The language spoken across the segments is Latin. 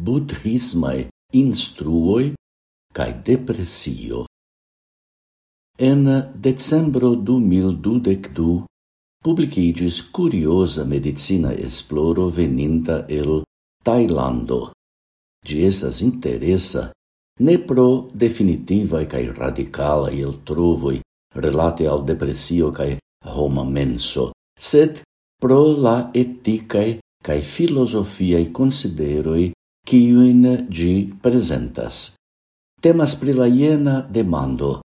buddhismae instruoi cae depresio. En decembro 2022 publicigis curiosa medicina esploro veninta el Tailando. Gi estas interesa ne pro definitivae cae radicalae el trovoi relate al depressio cae homa menso, sed pro la eticae cae filosofiae consideroi kiuin gi presentas. Temas pri la iena demando,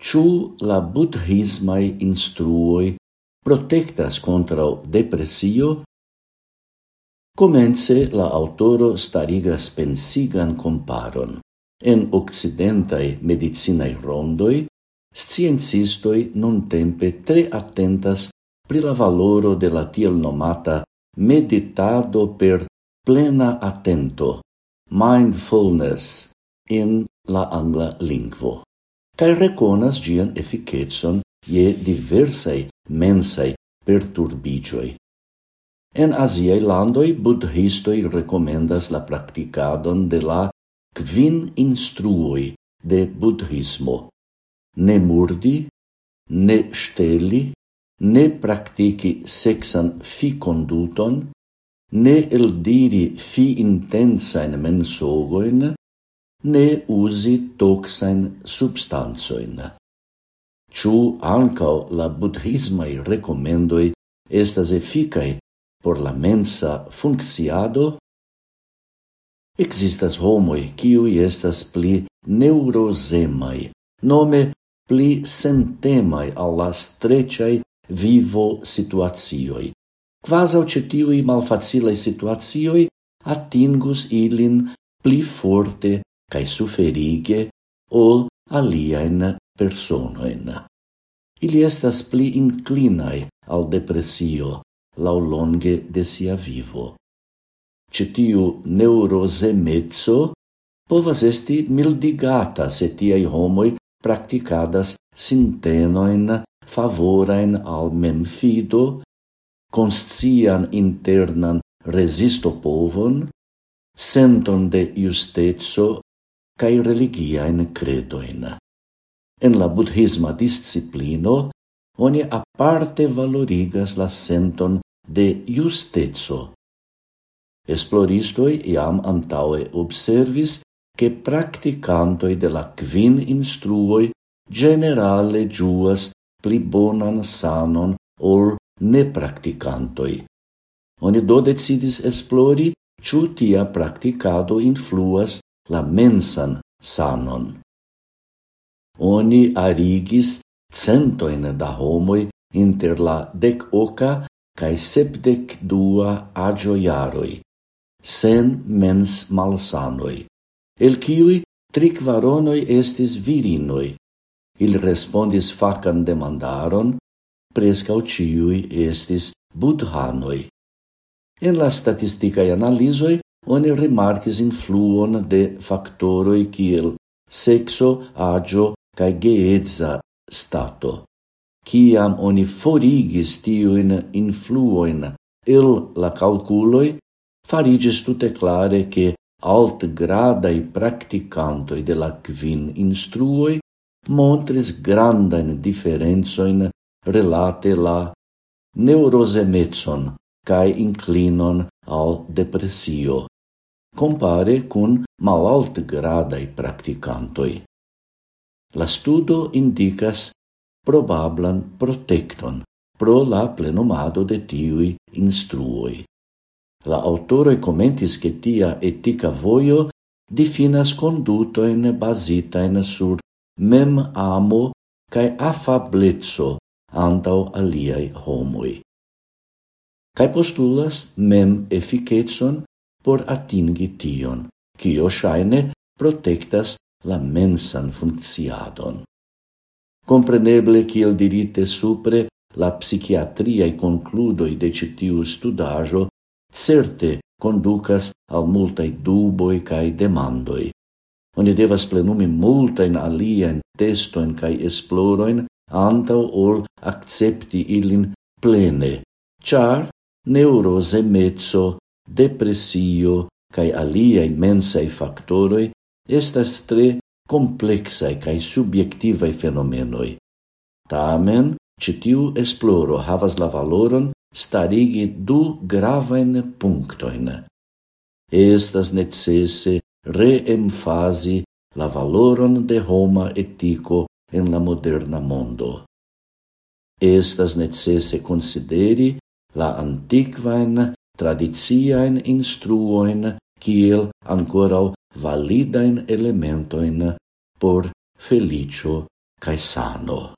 ciu la budhismaj instruoi protectas contra depresio? Comence la autoro starigas pensigan comparon. En occidentai medicinae rondoi, sciencistoi non tempe tre attentas pri la valoro de la tiel nomata meditado per plena attento, mindfulness, in la angla lingvo, cae reconas gian efficetson je diversai mensai perturbigioi. En Asiae landoi buddhistoi recomendas la practicadon de la quin instruoi de buddhismo. Ne murdi, ne steli, ne practici sexan fi conduton, ne eldiri fi intensain mensogoin, ne usi toxain substanzoin. Ciu ancao la buddhismai recomendoi estas efficai por la mensa funcciado? Existas homoi kiui estas pli neurosemai, nome pli sentemai alla streciai vivo situazioi, quasau cetiui malfacilei situatioi atingus ilin pli forte cae suferige ol aliaen personoen. Ili estas pli inclinae al depresio lau longe de sia vivo. Cetiu neurosemezzo povas esti mildigata se tiai homoi practicadas sintenoin favorain al memfido conscian internan resistopovon, senton de justezzo cae religiaen credoin. En la buddhisma disciplino, oni aparte valorigas la senton de justezzo. Esploristoi iam antaue observis che practicantoi de la quin instruoi generale giuas pli bonan sanon ol ne practicantoi. Oni do decidis esplori ciu tia practicado influas la mensan sanon. Oni arigis centoin da homoi inter la dec oca cae sepdec dua agioiaroi, sen mens malsanoi, el ciui tri quaronoi estis virinoi. Il respondis facan demandaron, prescau ciui estis budhanoi. En la statisticae analizoi oni remarcis influon de factoroi kiel sexo, agio, cae geedza stato. Ciam oni forigis tiuin influoin il la calculoi, farigis tutte clare che alt gradai practicantoi de la quin instruoi montris grandain differenzoin relate la neurosemetson cae inclinon al depressio, compare cun malaltgradai practicantoi. La studo indicas probablan protecton pro la plenumado de tiui instruoi. La autoroi commentis che tia etica voio definas condutoin basitain sur mem amo cae affablezzo antau aliai homoi. Cai postulas mem efficetson por atingi tion, cio shaine protectas la mensan funcciadon. Compreneble, kiel dirite supre, la psichiatriae concludoi de citiu studajo certe conducas al multai duboi cae demandoi. Oni devas plenumi multain alien testoin cae esploroin antau ol accepti ilin plene, char neurose mezzo, depressio, cae aliaj mensaj factoroi estas tre complexae cae subjectivae fenomenoi. Tamen, citiu esploro havas la valoron starigi du gravajn punctoin. Estas necesse reemfasi la valoron de homa etico en la moderna mondo. Estas necesse consideri la antiquaen tradiziaen instruoin kiel ancorau validain elementoin por felicio cae sano.